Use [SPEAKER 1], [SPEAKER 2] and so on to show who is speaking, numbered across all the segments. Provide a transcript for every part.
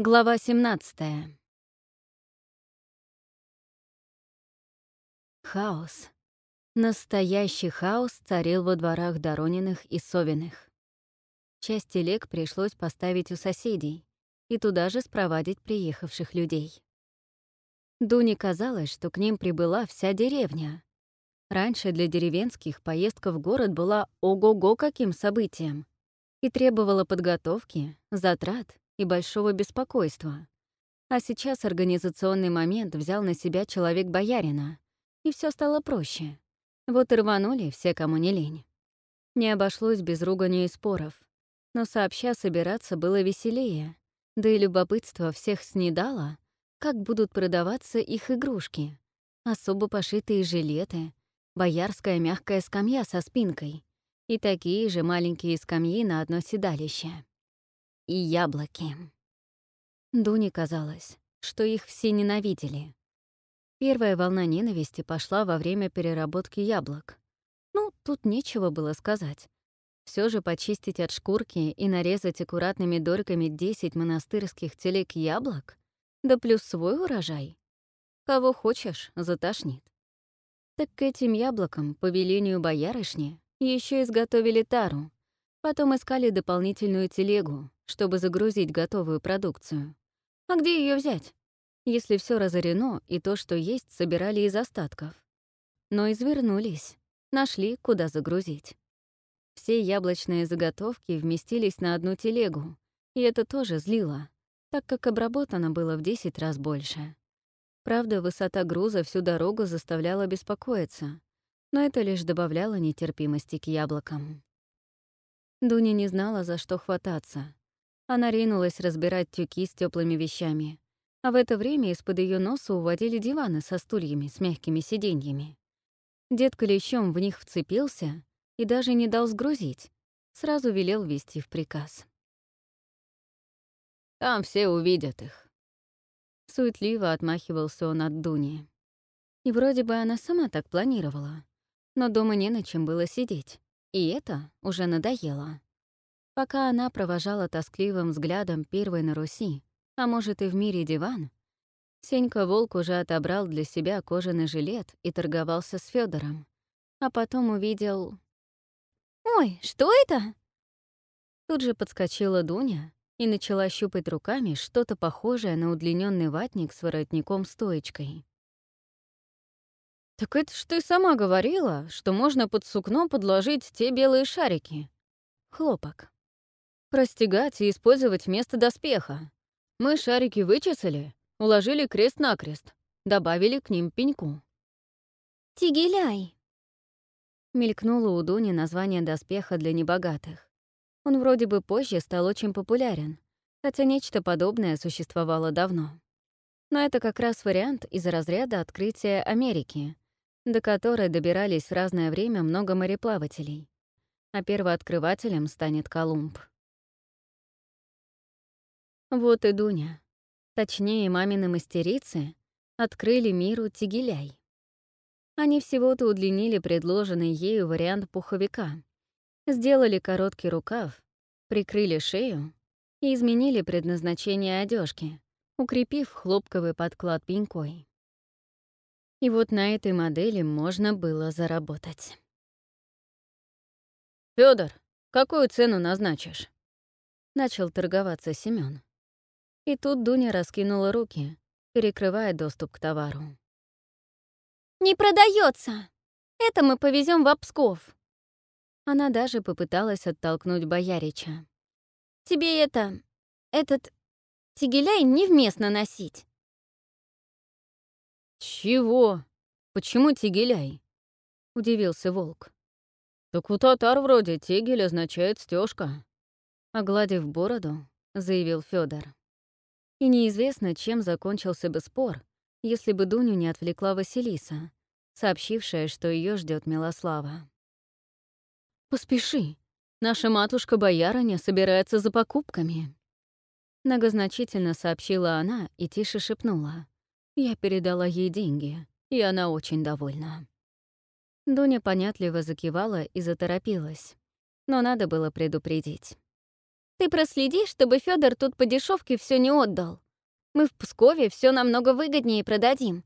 [SPEAKER 1] Глава 17. Хаос. Настоящий хаос царил во дворах Дорониных и Совиных. Часть телег пришлось поставить у соседей и туда же спровадить приехавших людей. Дуне казалось, что к ним прибыла вся деревня. Раньше для деревенских поездка в город была ого-го каким событием и требовала подготовки, затрат и большого беспокойства. А сейчас организационный момент взял на себя человек боярина, и все стало проще. Вот и рванули все, кому не лень. Не обошлось без ругания и споров, но сообща собираться было веселее, да и любопытство всех снедало, как будут продаваться их игрушки, особо пошитые жилеты, боярская мягкая скамья со спинкой и такие же маленькие скамьи на одно седалище и яблоки. Дуне казалось, что их все ненавидели. Первая волна ненависти пошла во время переработки яблок. Ну, тут нечего было сказать. Все же почистить от шкурки и нарезать аккуратными дорками 10 монастырских телег яблок, да плюс свой урожай. Кого хочешь, затошнит. Так к этим яблокам, по велению боярышни, еще изготовили тару, потом искали дополнительную телегу, чтобы загрузить готовую продукцию. А где ее взять, если все разорено и то, что есть, собирали из остатков? Но извернулись, нашли, куда загрузить. Все яблочные заготовки вместились на одну телегу, и это тоже злило, так как обработано было в 10 раз больше. Правда, высота груза всю дорогу заставляла беспокоиться, но это лишь добавляло нетерпимости к яблокам. Дуня не знала, за что хвататься. Она ринулась разбирать тюки с теплыми вещами. А в это время из-под ее носа уводили диваны со стульями с мягкими сиденьями. Дед колещом в них вцепился и даже не дал сгрузить. Сразу велел вести в приказ.
[SPEAKER 2] «Там все увидят их».
[SPEAKER 1] Суетливо отмахивался он от Дуни. И вроде бы она сама так планировала. Но дома не на чем было сидеть. И это уже надоело. Пока она провожала тоскливым взглядом первой на Руси, а может и в мире диван, Сенька Волк уже отобрал для себя кожаный жилет и торговался с Федором, а потом увидел...
[SPEAKER 3] «Ой, что это?»
[SPEAKER 1] Тут же подскочила Дуня и начала щупать руками что-то похожее на удлиненный ватник с воротником-стоечкой.
[SPEAKER 2] «Так это ж ты сама говорила, что можно под сукно подложить те белые шарики».
[SPEAKER 1] Хлопок.
[SPEAKER 2] Простегать и использовать вместо доспеха. Мы шарики вычесали, уложили крест-накрест, добавили к ним пеньку.
[SPEAKER 3] «Тигеляй!»
[SPEAKER 1] Мелькнуло у Дуни название доспеха для небогатых. Он вроде бы позже стал очень популярен, хотя нечто подобное существовало давно. Но это как раз вариант из разряда открытия Америки, до которой добирались в разное время много мореплавателей. А первооткрывателем станет Колумб. Вот и Дуня, точнее, мамины мастерицы, открыли миру тигеляй. Они всего-то удлинили предложенный ею вариант пуховика, сделали короткий рукав, прикрыли шею и изменили предназначение одежки, укрепив хлопковый подклад пенькой. И вот на этой модели можно было заработать.
[SPEAKER 2] Федор, какую цену назначишь?»
[SPEAKER 1] Начал торговаться Семён. И тут Дуня раскинула руки, перекрывая доступ к товару.
[SPEAKER 3] «Не продается! Это мы повезем в Псков!»
[SPEAKER 1] Она даже попыталась оттолкнуть Боярича.
[SPEAKER 3] «Тебе это... этот... тигеляй невместно носить!»
[SPEAKER 2] «Чего? Почему тигеляй?» — удивился волк. «Так у татар вроде тигель означает стежка.
[SPEAKER 1] Огладив бороду, заявил Федор. И неизвестно, чем закончился бы спор, если бы Дуню не отвлекла Василиса, сообщившая, что ее ждет Милослава.
[SPEAKER 2] «Поспеши, наша матушка-боярыня собирается за покупками»,
[SPEAKER 1] Многозначительно сообщила она и тише шепнула. Я передала ей деньги, и она очень довольна. Дуня понятливо закивала и заторопилась, но надо было предупредить.
[SPEAKER 3] Ты проследи, чтобы Федор тут по дешевке все не отдал. Мы в Пскове все намного выгоднее продадим.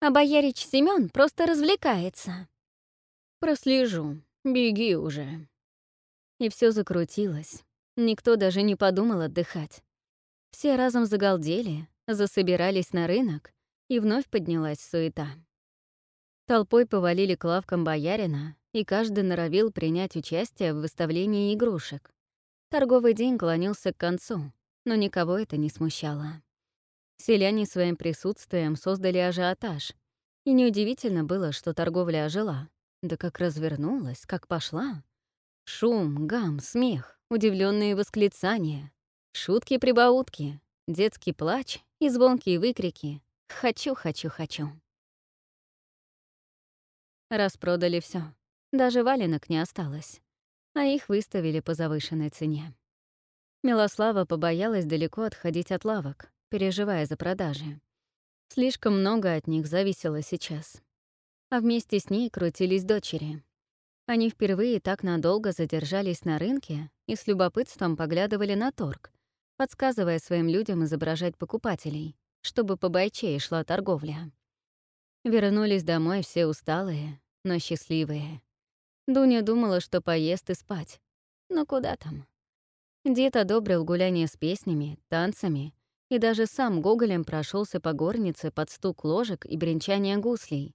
[SPEAKER 3] А боярич Семён просто развлекается.
[SPEAKER 2] Прослежу. Беги уже. И все закрутилось. Никто даже не подумал отдыхать. Все разом загалдели, засобирались на рынок, и вновь поднялась суета. Толпой повалили к лавкам боярина, и каждый норовил принять участие в выставлении игрушек. Торговый день клонился к концу, но никого это не смущало. Селяне своим присутствием создали ажиотаж, и неудивительно было, что торговля ожила. Да как развернулась, как пошла. Шум, гам, смех, удивленные восклицания, шутки-прибаутки, детский плач и звонкие выкрики «Хочу, хочу, хочу». Распродали все, даже валенок не осталось, а их выставили по завышенной цене. Милослава побоялась далеко отходить от лавок, переживая за продажи. Слишком много от них зависело сейчас. А вместе с ней крутились дочери. Они впервые так надолго задержались на рынке и с любопытством поглядывали на торг, подсказывая своим людям изображать покупателей, чтобы побойчее шла торговля. Вернулись домой все усталые, но счастливые. Дуня думала, что поест и спать. Но куда там? Дед одобрил гуляние с песнями, танцами и даже сам Гоголем прошелся по горнице под стук ложек и бренчание гуслей,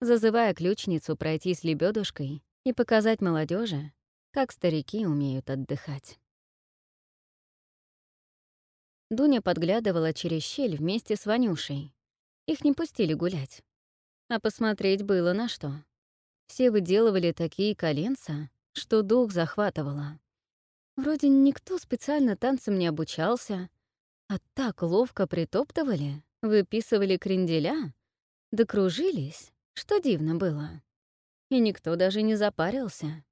[SPEAKER 2] зазывая ключницу пройти с лебедушкой и показать молодежи, как старики умеют отдыхать. Дуня подглядывала через щель вместе с Ванюшей. Их не пустили гулять. А посмотреть было на что. Все выделывали такие коленца, что дух захватывало. Вроде никто специально танцем не обучался, а так ловко притоптывали, выписывали кренделя, докружились, что дивно было. И никто даже не запарился.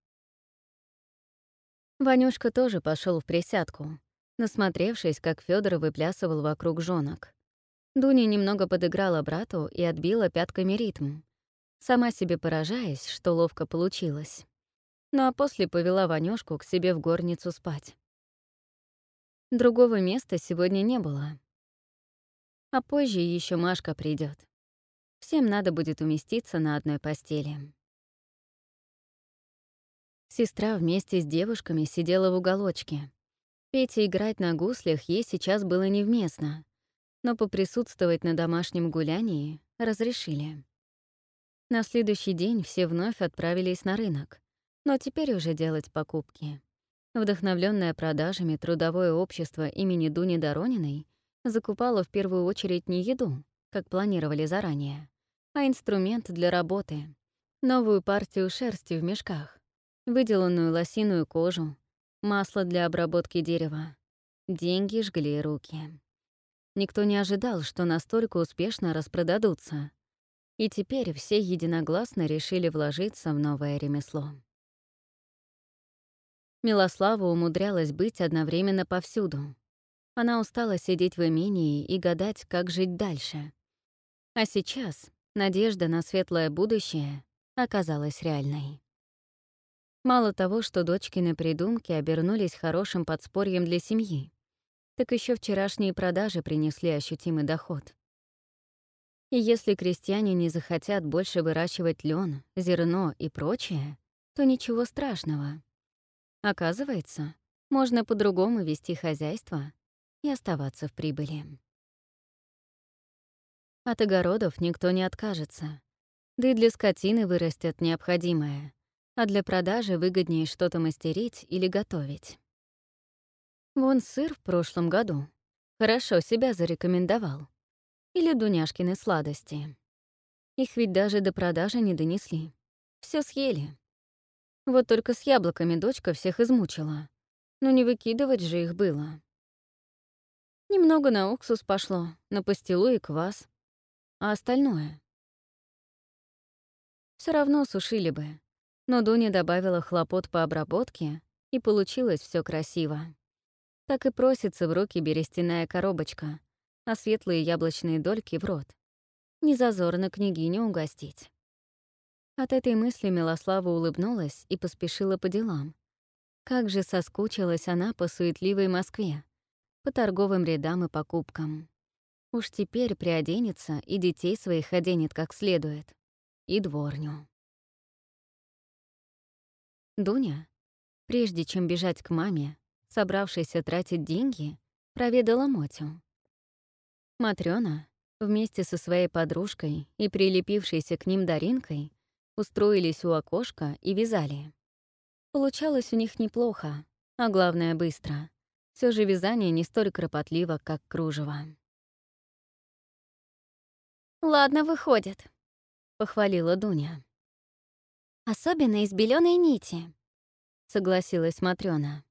[SPEAKER 2] Ванюшка тоже пошел в присядку, насмотревшись, как Федор выплясывал вокруг жонок. Дуня немного подыграла брату и отбила пятками ритм, сама себе поражаясь, что ловко получилось. Ну а после повела Ванюшку к себе в горницу спать. Другого места сегодня не было. А позже еще Машка придет. Всем надо будет уместиться на одной постели. Сестра вместе с девушками сидела в уголочке. Петя играть на гуслях ей сейчас было невместно, но поприсутствовать на домашнем гулянии разрешили. На следующий день все вновь отправились на рынок, но теперь уже делать покупки. Вдохновленное продажами трудовое общество имени Дуни Дорониной закупало в первую очередь не еду, как планировали заранее, а инструмент для работы, новую партию шерсти в мешках, выделанную лосиную кожу, масло для обработки дерева. Деньги жгли руки. Никто не ожидал, что настолько успешно распродадутся. И теперь все единогласно решили вложиться в новое ремесло. Милослава умудрялась быть одновременно повсюду. Она устала сидеть в имении и гадать, как жить дальше. А сейчас надежда на светлое будущее оказалась реальной. Мало того, что дочкины придумки обернулись хорошим подспорьем для семьи, так еще вчерашние продажи принесли ощутимый доход. И если крестьяне не захотят больше выращивать лен, зерно и прочее, то ничего страшного. Оказывается, можно по-другому вести хозяйство и оставаться в прибыли. От огородов никто не откажется. Да и для скотины вырастет необходимое, а для продажи выгоднее что-то мастерить или готовить. Вон сыр в прошлом году хорошо себя зарекомендовал. Или дуняшкины сладости. Их ведь даже до продажи не донесли. Все съели. Вот только с яблоками дочка всех измучила. Но не выкидывать же их было. Немного на уксус пошло, на пастилу и квас. А остальное? Все равно сушили бы. Но Дуня добавила хлопот по обработке, и получилось все красиво. Так и просится в руки берестяная коробочка, а светлые яблочные дольки в рот. Не зазорно княгиню угостить. От этой мысли Милослава улыбнулась и поспешила по делам.
[SPEAKER 1] Как же соскучилась она по суетливой Москве, по торговым рядам и покупкам. Уж теперь приоденется и детей своих оденет как следует. И дворню. Дуня, прежде чем бежать к маме, собравшейся тратить деньги, проведала Мотю. Матрёна вместе со своей подружкой и прилепившейся к ним Даринкой устроились у окошка и вязали. Получалось у них неплохо, а главное — быстро. Все же вязание не столь кропотливо, как кружево.
[SPEAKER 3] «Ладно, выходит», — похвалила Дуня. «Особенно из беленой нити», — согласилась Матрёна.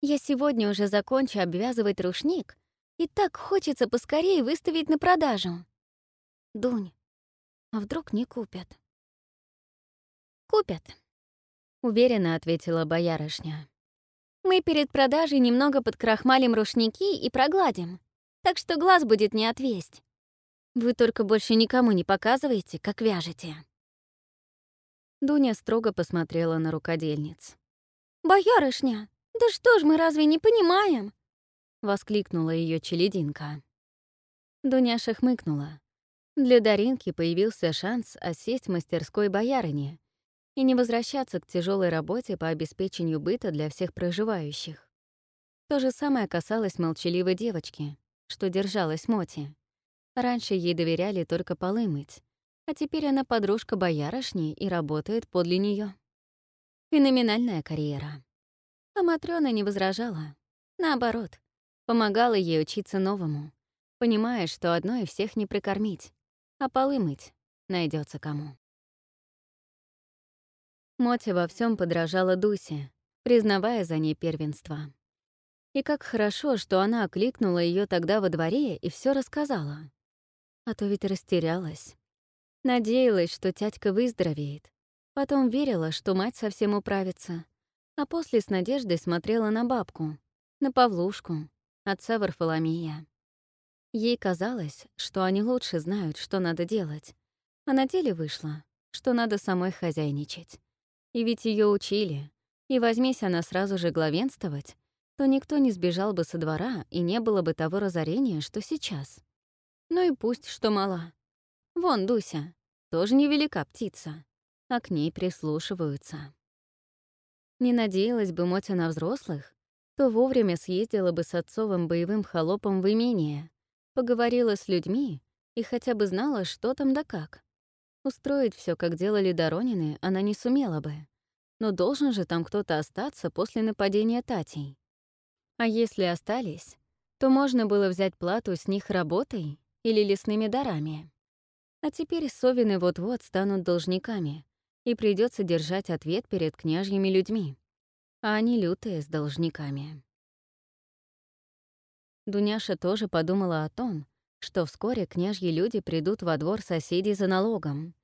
[SPEAKER 3] «Я сегодня уже закончу обвязывать рушник, и так хочется поскорее выставить на продажу. Дунь, а вдруг не купят?» «Купят», — уверенно ответила боярышня. «Мы перед продажей немного подкрахмалим рушники и прогладим, так что глаз будет не отвесть. Вы только больше никому не показываете, как вяжете».
[SPEAKER 1] Дуня строго посмотрела на рукодельниц.
[SPEAKER 3] «Боярышня, да что ж мы разве не понимаем?»
[SPEAKER 1] — воскликнула ее челединка. Дуняша хмыкнула. Для Даринки появился шанс осесть в мастерской боярыни и не возвращаться к тяжелой работе по обеспечению быта для всех проживающих. То же самое касалось молчаливой девочки, что держалась Моти. Раньше ей доверяли только полы мыть, а теперь она подружка боярышни и работает подле нее. Феноменальная карьера. А Матрёна не возражала. Наоборот, помогала ей учиться новому, понимая, что одной всех не прикормить, а полы мыть найдется кому. Мотя во всем подражала Дусе, признавая за ней первенство. И как хорошо, что она окликнула ее тогда во дворе и все рассказала. А то ведь растерялась. Надеялась, что тятька выздоровеет. Потом верила, что мать совсем управится. А после с надеждой смотрела на бабку, на Павлушку, отца Варфоломея. Ей казалось, что они лучше знают, что надо делать. А на деле вышло, что надо самой хозяйничать. И ведь ее учили. И возьмись она сразу же главенствовать, то никто не сбежал бы со двора и не было бы того разорения, что сейчас. Ну и пусть, что мала. Вон Дуся, тоже невелика птица, а к ней прислушиваются. Не надеялась бы Мотя на взрослых, то вовремя съездила бы с отцовым боевым холопом в имение, поговорила с людьми и хотя бы знала, что там да как. Устроить все, как делали Доронины, она не сумела бы. Но должен же там кто-то остаться после нападения Татей. А если остались, то можно было взять плату с них работой или лесными дарами. А теперь Совины вот-вот станут должниками, и придется держать ответ перед княжьими людьми. А они лютые с должниками. Дуняша тоже подумала о том, что вскоре княжьи люди придут во двор соседей за налогом.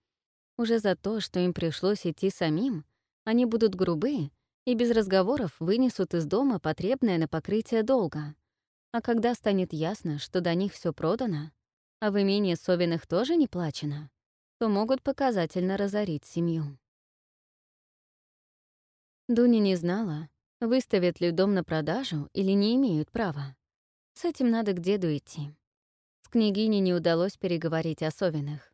[SPEAKER 1] Уже за то, что им пришлось идти самим, они будут грубы и без разговоров вынесут из дома потребное на покрытие долга. А когда станет ясно, что до них все продано, а в имении Совиных тоже не плачено, то могут показательно разорить семью. Дуня не знала, выставят ли дом на продажу или не имеют права. С этим надо к деду идти. С княгиней не удалось переговорить о Совиных.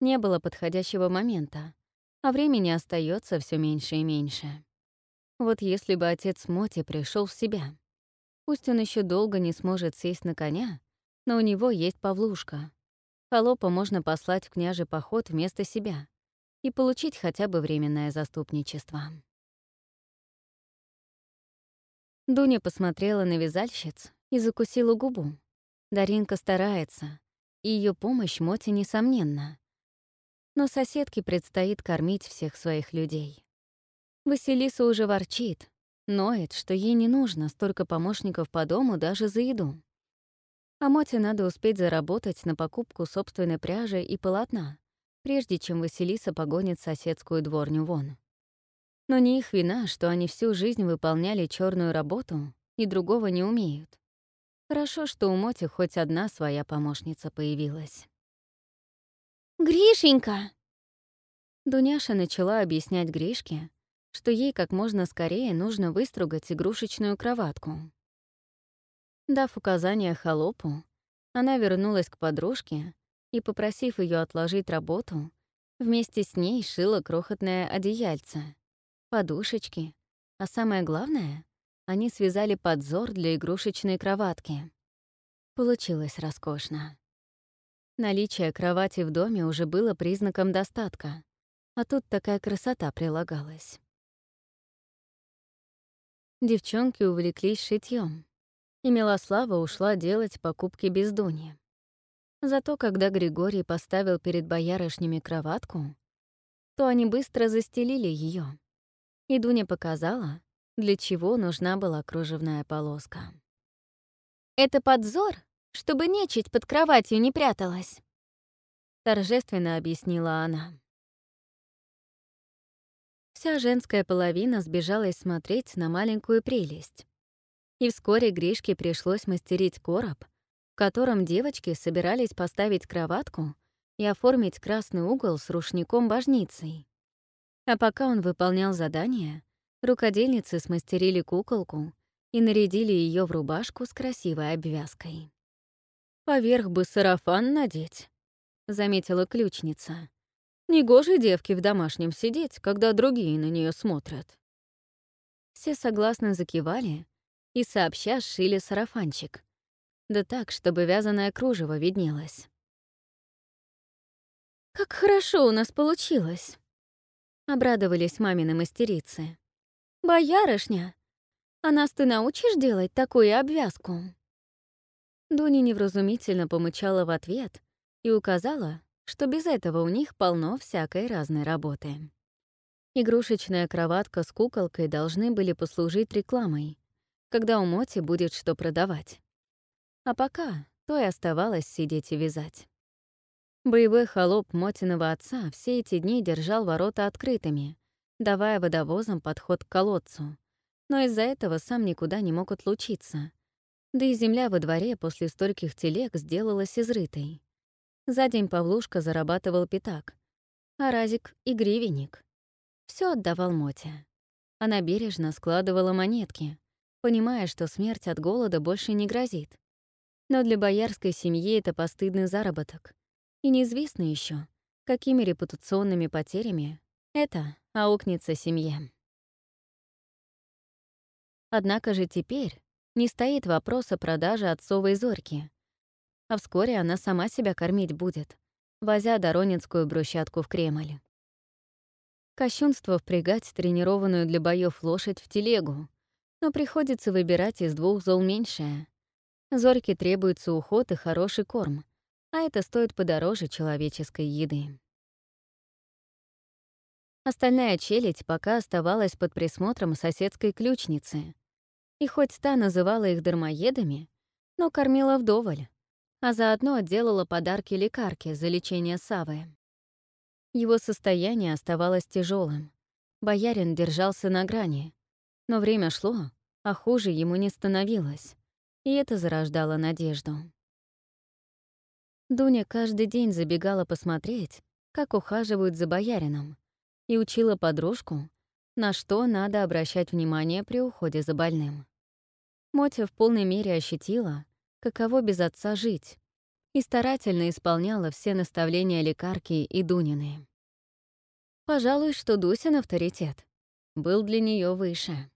[SPEAKER 1] Не было подходящего момента, а времени остается все меньше и меньше. Вот если бы отец Моти пришел в себя. Пусть он еще долго не сможет сесть на коня, но у него есть Павлушка. Холопа можно послать в княжий поход вместо себя и получить хотя бы временное заступничество. Дуня посмотрела на вязальщиц и закусила губу. Даринка старается, и ее помощь Моте несомненна. Но соседке предстоит кормить всех своих людей. Василиса уже ворчит, ноет, что ей не нужно столько помощников по дому даже за еду. А Моте надо успеть заработать на покупку собственной пряжи и полотна, прежде чем Василиса погонит соседскую дворню вон. Но не их вина, что они всю жизнь выполняли черную работу и другого не умеют. Хорошо, что у Моти хоть одна своя помощница появилась.
[SPEAKER 3] «Гришенька!»
[SPEAKER 1] Дуняша начала объяснять Гришке, что ей как можно скорее нужно выстругать игрушечную кроватку. Дав указание холопу, она вернулась к подружке и, попросив ее отложить работу, вместе с ней шила крохотное одеяльце, подушечки, а самое главное, они связали подзор для игрушечной кроватки. Получилось роскошно. Наличие кровати в доме уже было признаком достатка, а тут такая красота прилагалась. Девчонки увлеклись шитьем, и Милослава ушла делать покупки без Дуни. Зато когда Григорий поставил перед боярышнями кроватку, то они быстро застелили ее, и Дуня показала, для чего нужна была кружевная полоска.
[SPEAKER 3] «Это подзор, чтобы нечисть под кроватью не пряталась», — торжественно объяснила она.
[SPEAKER 1] Вся женская половина сбежалась смотреть на маленькую прелесть. И вскоре Гришке пришлось мастерить короб, в котором девочки собирались поставить кроватку и оформить красный угол с рушником-божницей. А пока он выполнял задание, рукодельницы смастерили куколку и нарядили ее в рубашку с красивой обвязкой. «Поверх бы сарафан надеть», — заметила ключница. «Негоже девке в домашнем сидеть, когда другие на нее смотрят». Все согласно закивали и сообща сшили сарафанчик. Да так, чтобы вязаное кружево виднелось.
[SPEAKER 3] «Как хорошо у нас получилось!» Обрадовались мамины мастерицы. «Боярышня, а нас ты научишь делать такую обвязку?»
[SPEAKER 1] Дуня невразумительно помычала в ответ и указала, что без этого у них полно всякой разной работы. Игрушечная кроватка с куколкой должны были послужить рекламой, когда у Моти будет что продавать. А пока то и оставалось сидеть и вязать. Боевой холоп Мотиного отца все эти дни держал ворота открытыми, давая водовозам подход к колодцу. Но из-за этого сам никуда не мог отлучиться. Да и земля во дворе после стольких телег сделалась изрытой. За день Павлушка зарабатывал пятак, а Разик — и гривенник. Все отдавал Моте. Она бережно складывала монетки, понимая, что смерть от голода больше не грозит. Но для боярской семьи это постыдный заработок. И неизвестно еще, какими репутационными потерями это аукнется семье. Однако же теперь не стоит вопрос о продаже отцовой зорьки. А вскоре она сама себя кормить будет, возя доронинскую брусчатку в Кремль. Кощунство впрягать тренированную для боев лошадь в телегу, но приходится выбирать из двух зол меньшее. Зорьке требуется уход и хороший корм, а это стоит подороже человеческой еды. Остальная челядь пока оставалась под присмотром соседской ключницы. И хоть та называла их дармоедами, но кормила вдоволь, а заодно делала подарки лекарке за лечение Савы. Его состояние оставалось тяжелым. Боярин держался на грани, но время шло, а хуже ему не становилось, и это зарождало надежду. Дуня каждый день забегала посмотреть, как ухаживают за боярином, и учила подружку, на что надо обращать внимание при уходе за больным. Мотя в полной мере ощутила, каково без отца жить, и старательно исполняла все наставления лекарки и Дунины. Пожалуй, что Дусин авторитет был для нее выше.